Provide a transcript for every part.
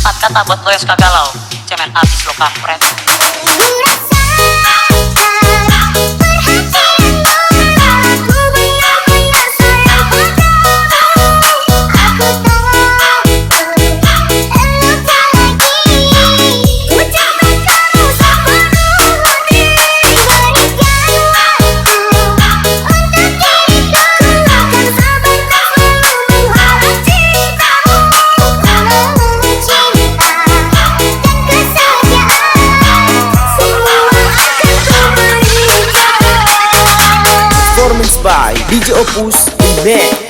Empat kata buat lo yang suka galau. Cemen abis lo kampret. DJ Opus in there.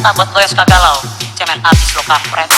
kata buat lo yang suka galau? Cemen abis lo kapret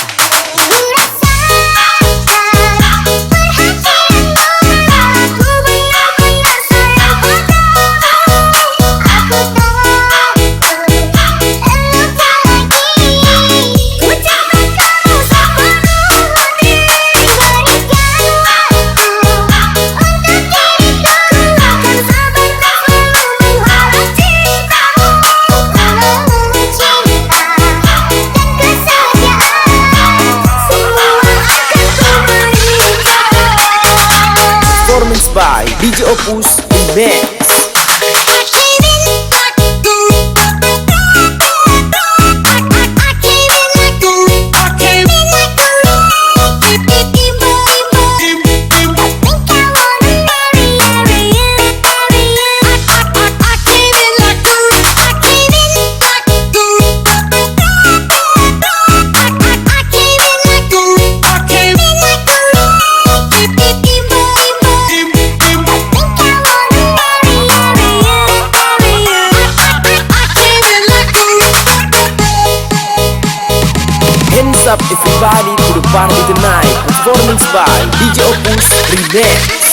DJ Opus in bed. be.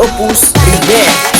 Opus Privé.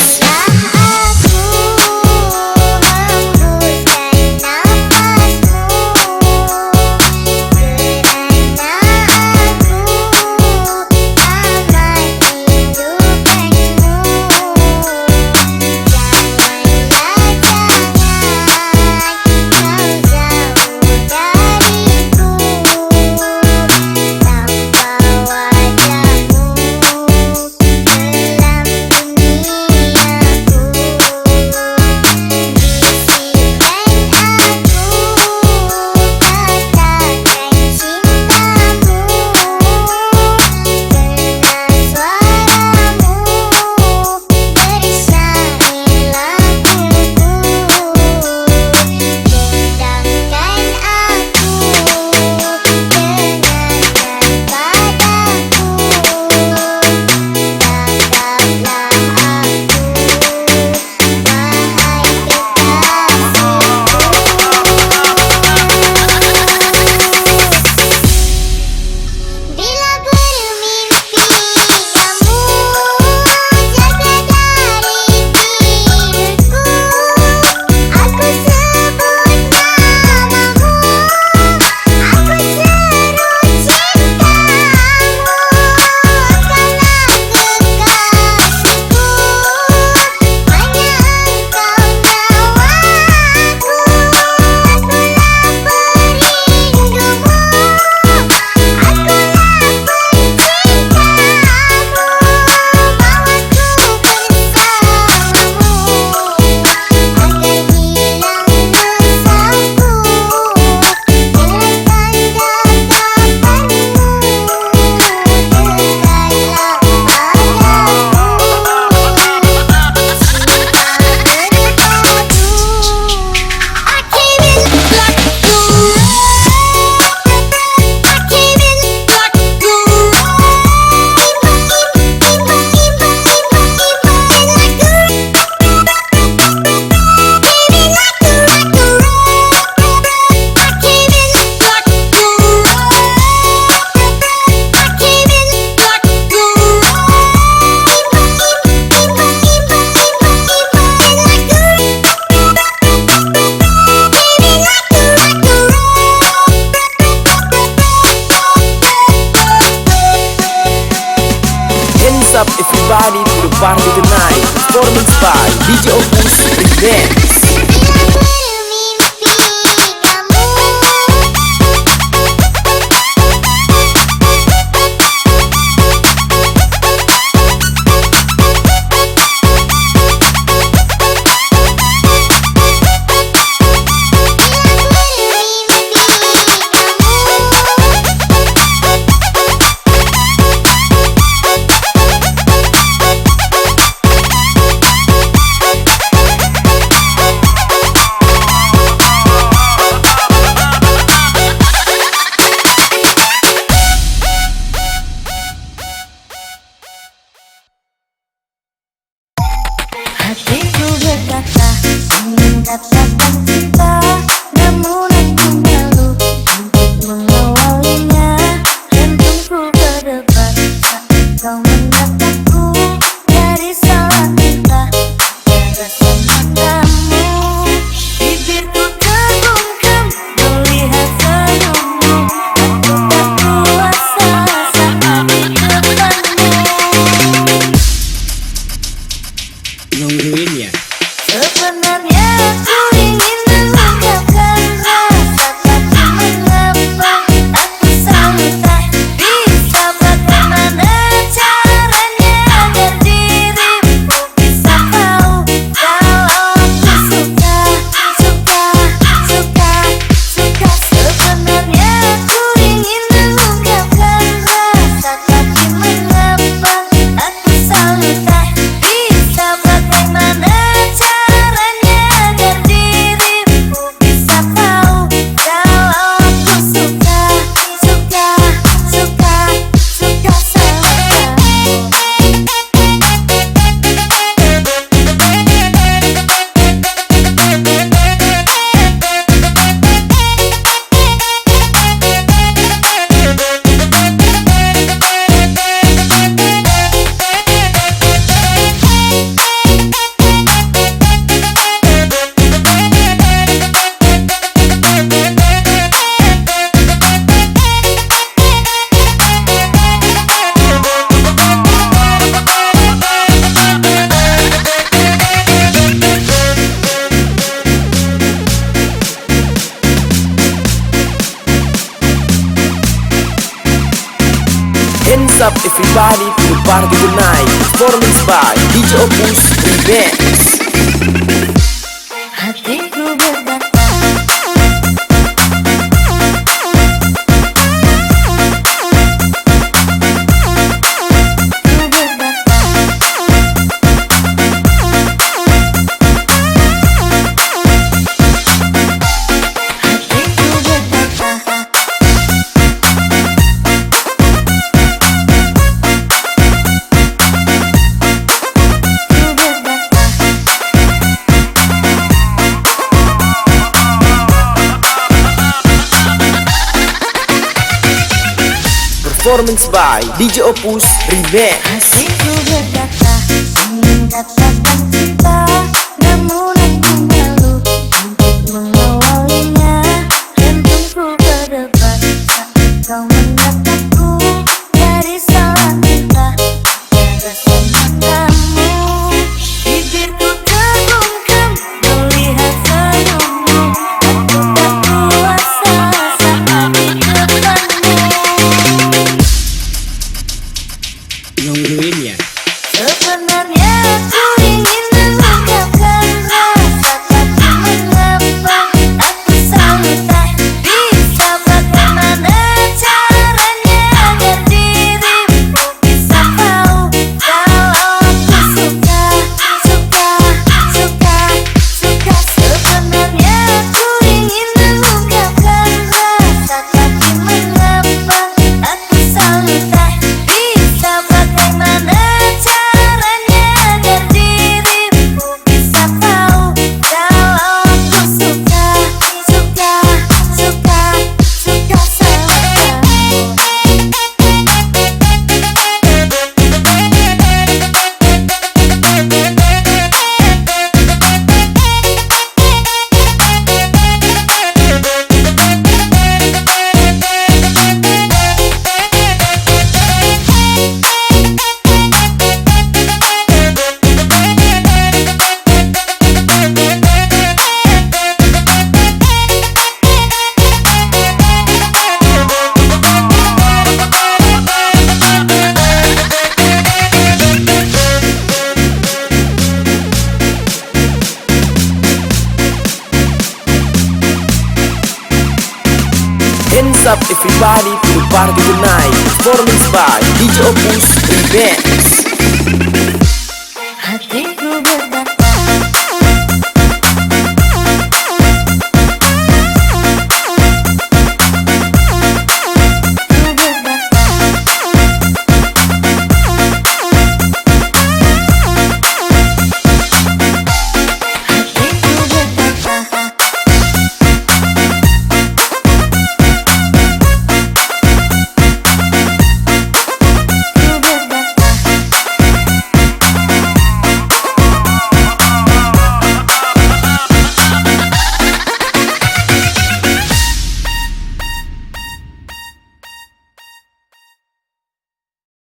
by DJ Opus Remix